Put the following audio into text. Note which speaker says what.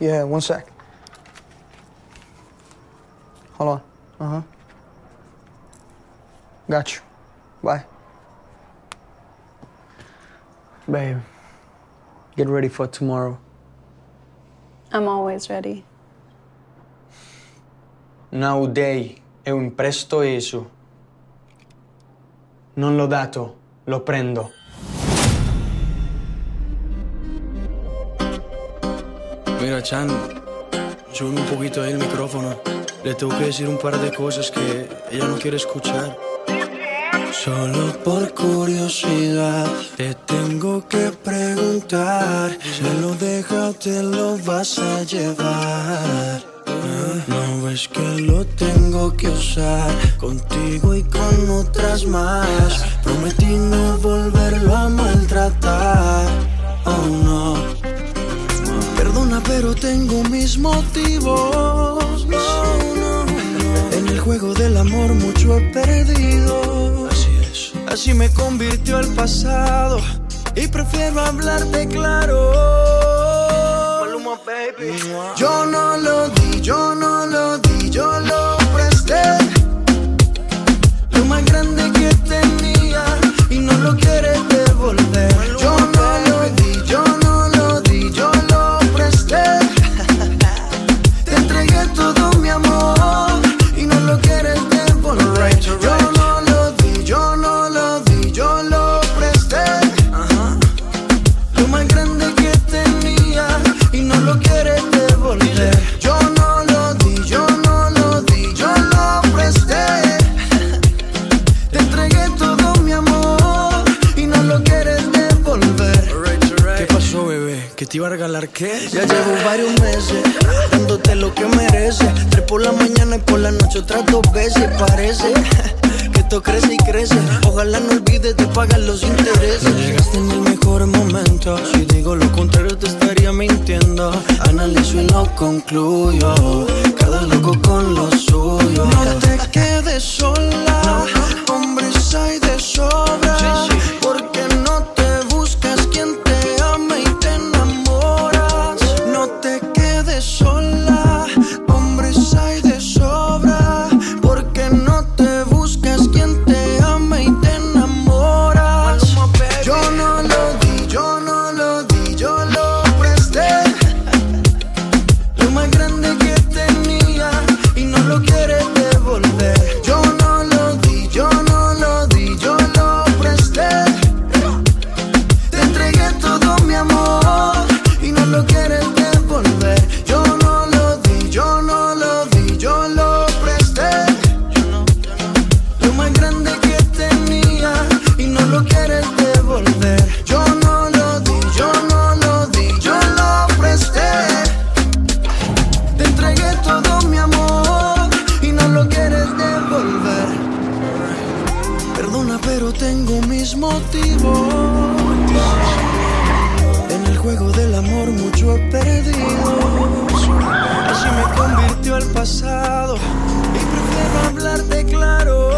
Speaker 1: Yeah, one sec. Hold on. Uh huh. Got you. Bye. Babe, get ready for tomorrow.
Speaker 2: I'm always ready.
Speaker 1: Nowadays è un presto eso. Non l'ho dato, lo prendo.
Speaker 3: Mira, Chan, sube un poquito ahí el micrófono. Le tengo que decir un par de cosas que ella no quiere escuchar. Solo por curiosidad te tengo que preguntar. Si lo deja, te lo vas a llevar. No ves que lo tengo que usar contigo y con otras más. Prometí no volverlo a maltratar. Oh no. Pero tengo mis motivos. No, no, no. En el juego del amor mucho he perdido. Así es. Así me convirtió el pasado. Y prefiero hablarte claro. Maluma, baby. Yo no te iba a regalar qué? Ya llevo varios meses dándote lo que mereces. Tres por la mañana y por la noche otras dos veces. Parece que esto crece y crece. Ojalá no olvides de pagar los intereses. No llegaste en el mejor momento. Si digo lo contrario, te estaría mintiendo. Analizo y lo concluyo. Cada loco con lo suyo. No te quedes sola. mis motivos. En el juego del amor mucho he perdido. Así me convirtió el pasado y prefiero hablarte claro.